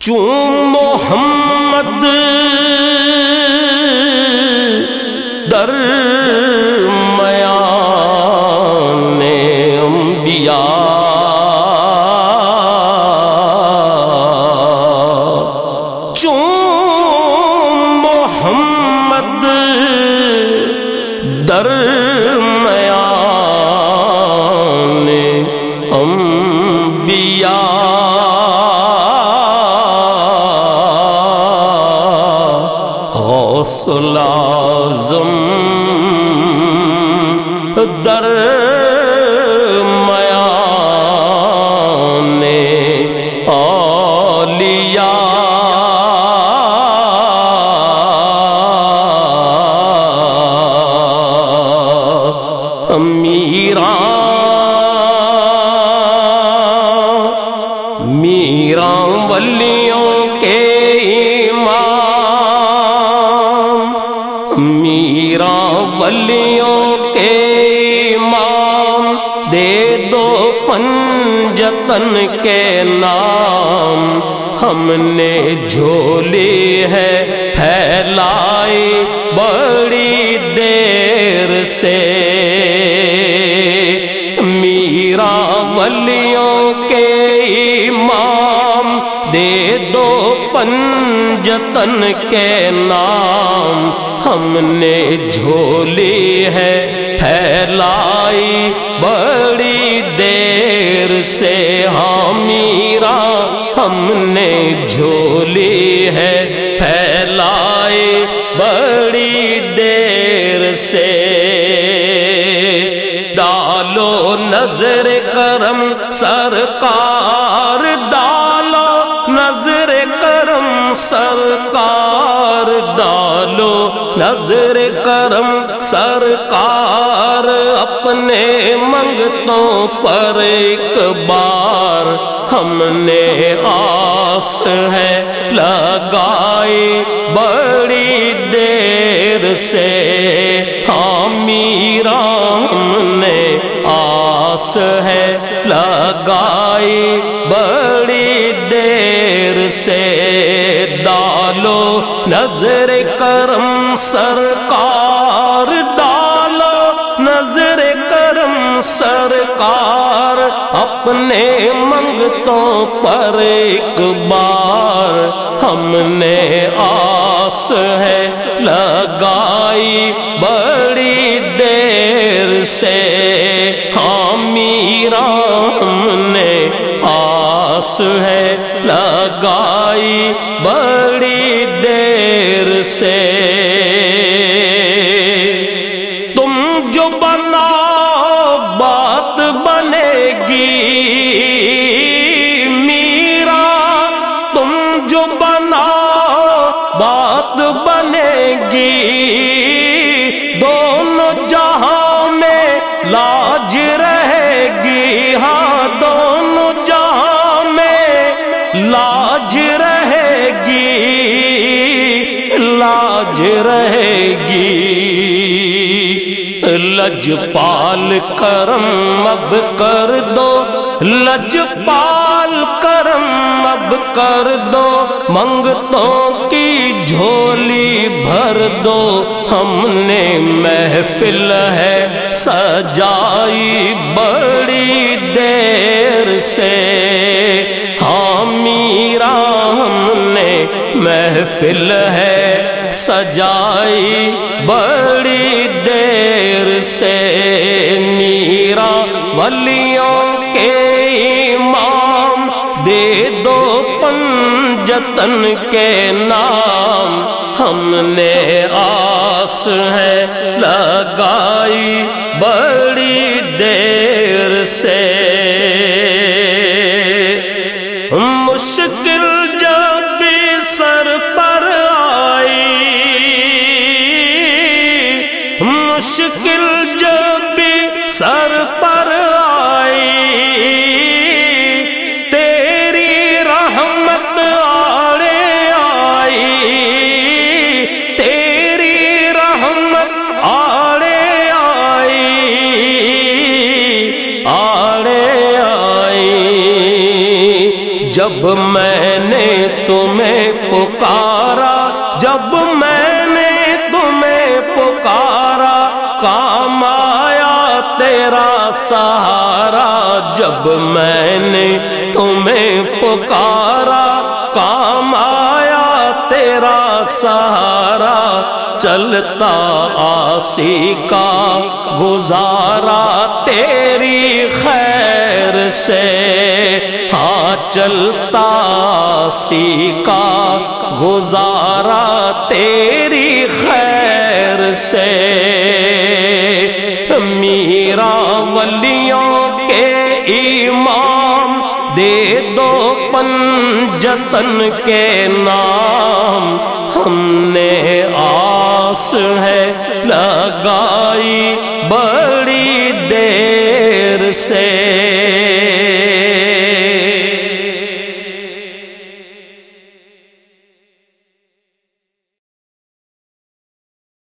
چون محمد در میان انبیاء چون محمد در انبیاء غوث در میان اولیاء میرا میرا ولیوں پنجتن کے نام ہم نے جھولی ہے، پھیلائی بڑی دیر سے۔ میرا ولیوں کے امام، دے دو پنجتن کے نام ہم نے جھولی ہے، پھیلائی بڑی دیر سے ہمیرا ہم نے جھولی ہے پھیلائے بڑی دیر سے۔ ڈالو نظر کرم سرکار نظر کرم سرکار اپنے منگتوں پر ایک بار ہم نے آس ہے لگائی بڑی دیر سے ہاں میرا ہم نے آس ہے لگائی بڑی دیر سے ڈالو نظر کرم سرکار ڈالو، نظر کرم سرکار، اپنے منگتوں پر ایک بار ہم نے آس ہے لگائی بڑی دیر سے۔ ہاں میرا ہم نے آس ہے۔ لاج رہے گی، لاج رہے گی۔ لج پال کرم اب کر دو، لج پال کرم اب کر دو۔ منگتوں کی جھولی بھر دو۔ ہم نے محفل ہے، سجائی بڑی دیر سے۔ محفل ہے، سجائی بڑی دیر سے میرا ولیوں کے امام، دے دو پنجتن کے نام۔ ہم نے آس ہے، لگائی بڑی دیر سے مشکل جب بھی سر پر آئی۔ تیری رحمت آڑے آئی۔ تیری رحمت آڑے آئی۔ آڑے آئی۔ جب میں میں نے تمہیں پکارا، جب میں سہارا جب میں نے تمہیں پکارا، کام آیا تیرا سہارا، چلتا آسی کا گزارا تیری خیر سے۔ ہاں چلتا آسی کا گزارا تیری خیر سے۔ میرا نبیوں کے امام دے دو پنجتن کے نام ہم نے آس ہے لگائی بڑی دیر سے